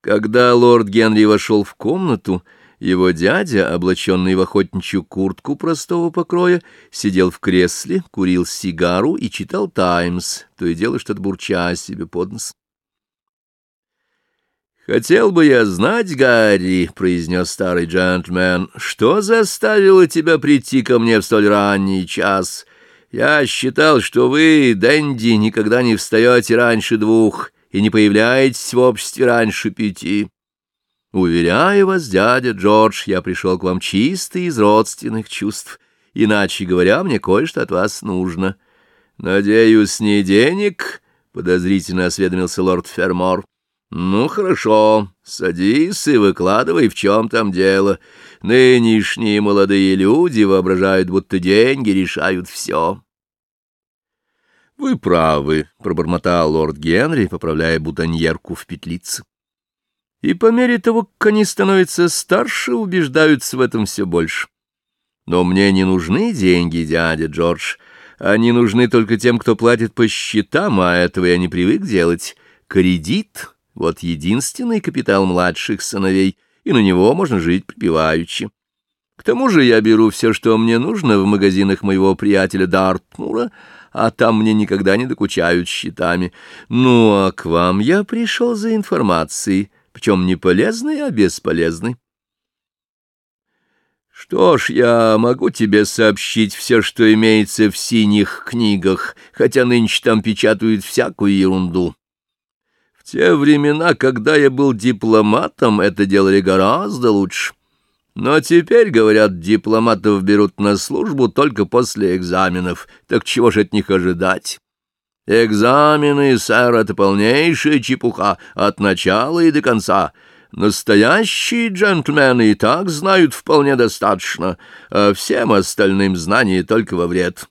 Когда лорд Генри вошел в комнату, его дядя, облаченный в охотничью куртку простого покроя, сидел в кресле, курил сигару и читал «Таймс», то и дело что-то бурча себе под нос. «Хотел бы я знать, Гарри», — произнес старый джентльмен, — «что заставило тебя прийти ко мне в столь ранний час? Я считал, что вы, Дэнди, никогда не встаете раньше двух» и не появляетесь в обществе раньше пяти. Уверяю вас, дядя Джордж, я пришел к вам чисто из родственных чувств. Иначе говоря, мне кое-что от вас нужно. Надеюсь, не денег, — подозрительно осведомился лорд Фермор. Ну, хорошо, садись и выкладывай, в чем там дело. Нынешние молодые люди воображают, будто деньги решают все. «Вы правы», — пробормотал лорд Генри, поправляя бутоньерку в петлице. И по мере того, как они становятся старше, убеждаются в этом все больше. Но мне не нужны деньги, дядя Джордж. Они нужны только тем, кто платит по счетам, а этого я не привык делать. Кредит — вот единственный капитал младших сыновей, и на него можно жить припеваючи. К тому же я беру все, что мне нужно в магазинах моего приятеля Дартмура, а там мне никогда не докучают счетами. Ну, а к вам я пришел за информацией, причем не полезной, а бесполезной. Что ж, я могу тебе сообщить все, что имеется в синих книгах, хотя нынче там печатают всякую ерунду. В те времена, когда я был дипломатом, это делали гораздо лучше. Но теперь, говорят, дипломатов берут на службу только после экзаменов. Так чего же от них ожидать? Экзамены, сэр, — это полнейшая чепуха от начала и до конца. Настоящие джентльмены и так знают вполне достаточно, а всем остальным знания только во вред.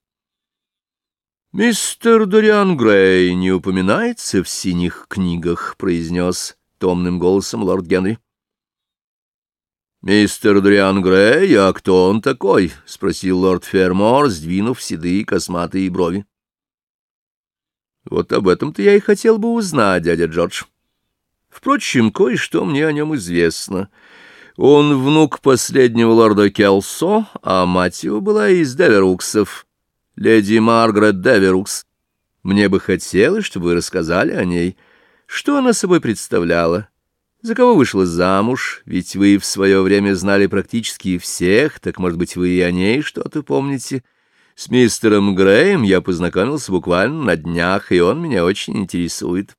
«Мистер Дориан Грей не упоминается в синих книгах», — произнес томным голосом лорд Генри. «Мистер Дриан Грей, а кто он такой?» — спросил лорд Фермор, сдвинув седые косматые брови. «Вот об этом-то я и хотел бы узнать, дядя Джордж. Впрочем, кое-что мне о нем известно. Он внук последнего лорда Келсо, а мать его была из Деверуксов, леди Маргарет Деверукс. Мне бы хотелось, чтобы вы рассказали о ней, что она собой представляла» За кого вышла замуж? Ведь вы в свое время знали практически всех, так, может быть, вы и о ней что-то помните? С мистером Греем я познакомился буквально на днях, и он меня очень интересует.